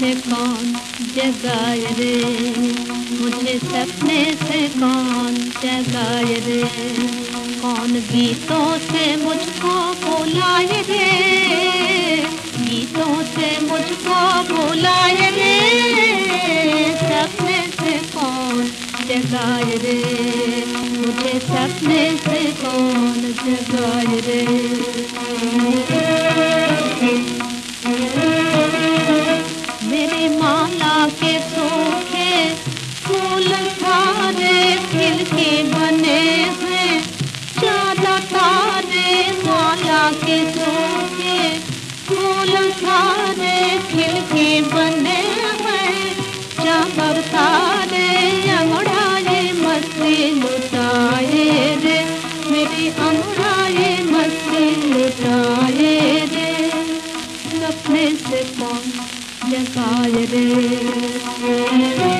से कौन जगाए रे? मुझे सपने से कौन जगाए रे? कौन गीतों से मुझको बुलाए रे? गीतों से मुझको बुलाए रे, सपने से कौन जगाए रे? मुझे सपने से कौन जगाए रे? मेरी माला के सूखे फूल सारे खिल सारे खिल के बने हैं। चाबर तारे अंगड़ाए मस्ती लुटाए रे। मेरी अंगड़ाए मस्ती लुटाए रे। सपने से कौन जगाए रे?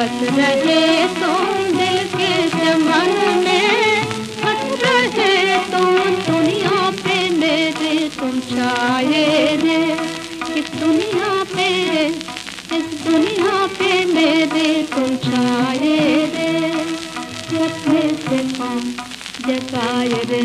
बस रहे तुम दिल के चमन में। बस रहे तुम दुनिया पे मेरे तुम छाए रे। इस दुनिया पे, इस दुनिया पे मेरे तुम छाए रे। सपने से कौन जगाए रे।